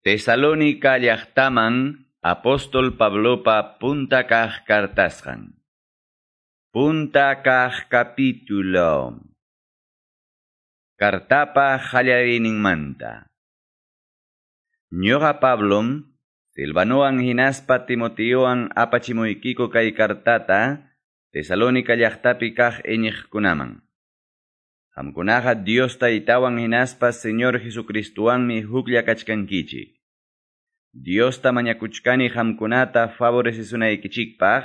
Tesalónica llaqtaman apóstol Pablopa punta kaq kartasqan. Punta kaq capítulo. Kartapa manta. Ñoqa Pablom, Silvanoan hinaspa Timoteoan apachimoykiko kay kartata, Tesalónica llaqtapi kaq iñiqkunaman. Hamkunaqa Dios taytawan hinaspa Señor Jesucristuwanmi huklla kachkankichik. Dios mañakuchkani hamkunata favorecesunaykichikpaq,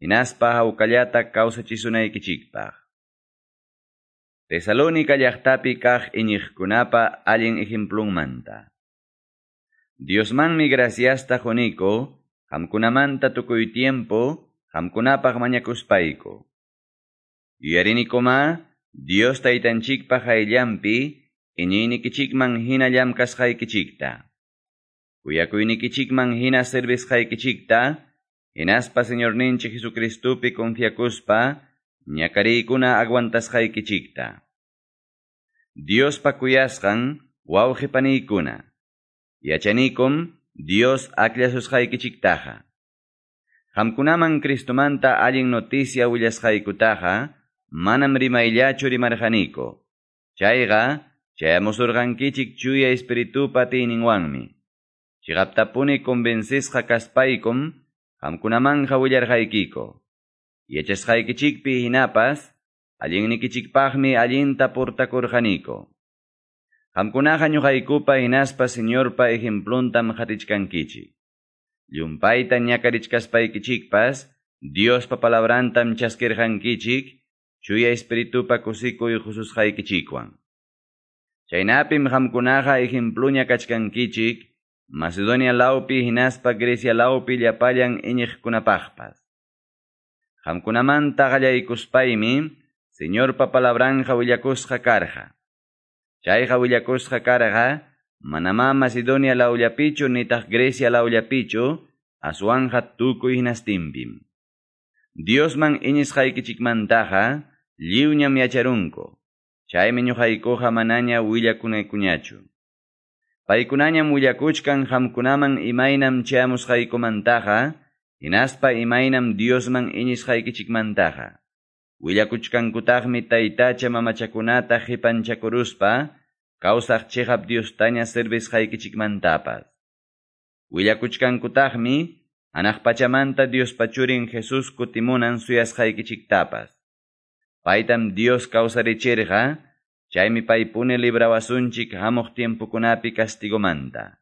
hinaspa hawkallata kawsachisunaykichikpaq. Tesalónica llaqtapi kaq iñiqkunapa allin ejemplunmanta. Diosmanmi graciasta joniko, hamkunamanta tukuy tiempo, hamkunapaq mañakuspayko. Yuyariniko Dios taytanchikpaq ayllampi, iñiynikichikman hinallam kasqaykichikta. Kuyakuynikichikman hina servisqaykichikta, hinaspa Señorninchik Jesucristupi confiakuspa, ñakariykuna aguantasqaykichikta. Diospa kuyasqan wawqipaniykuna. Yachanikum Dios aklasusqaykichiktaqa. Hamkunaman Cristomanta allin noticia willasqaykutaqa, manam rimayllachu rimarqaniko. Chayqa, chayamusurqankichik chuya espiritupa tiyninwanmi. Chigaptapuni convencisqa kaspaykum, hamkunamanja willarqaykiko. Yachasqaykichikpi hinapas, allinnikichikpaqmi allinta portakurqaniko. Hamkunaqa ñuqaykupa hinaspa señorpa ejempluntam qatichkankichik. Llumpayta ñakarichkaspaykichikpas, Diospa palabrantam chaskirqankichik, chuya espiritupa kusikuy Jesusqaykichikwan. Chaynapim hamkunaqa ejempluña kachkankichik, Macedonia laupi hinaspa Grecia laupi llapallan iñiqkunapaqpas. Hamkunamanta qallaykuspaymi, Señorpa palabranja willakusqa karqa. Chayqa willakusqa karqa, manama Macedonia laullapichu nitaq Grecia laullapichu, aswanja tukuy hinastimpim. Diosman iñisqaykichikmantaqa, lliwñam yacharunko. Chaymi ñuqaykuqa manaña willakunaykuñachu. Paykunañam willakuchkan hamkunaman imaynam chayamusqaykumantaqa, hinaspa imaynam Diosman iñisqaykichikmantaqa. Willakuchkankutaqmi taytacha mamachakunata qipanchakuruspa, kawsaq chihap Diostaña servisqaykichikmantapas. Willakuchkankutaqmi, Anaq pachamanta Dios pachurin Jesús kutimunan suyasqaykichiktapas. Paytam Dios kawsarichirqa, chaymi paypune librawasunchik hamuq tiempukunapi castigomanta.